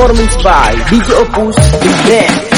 performance by DJ Opus Band.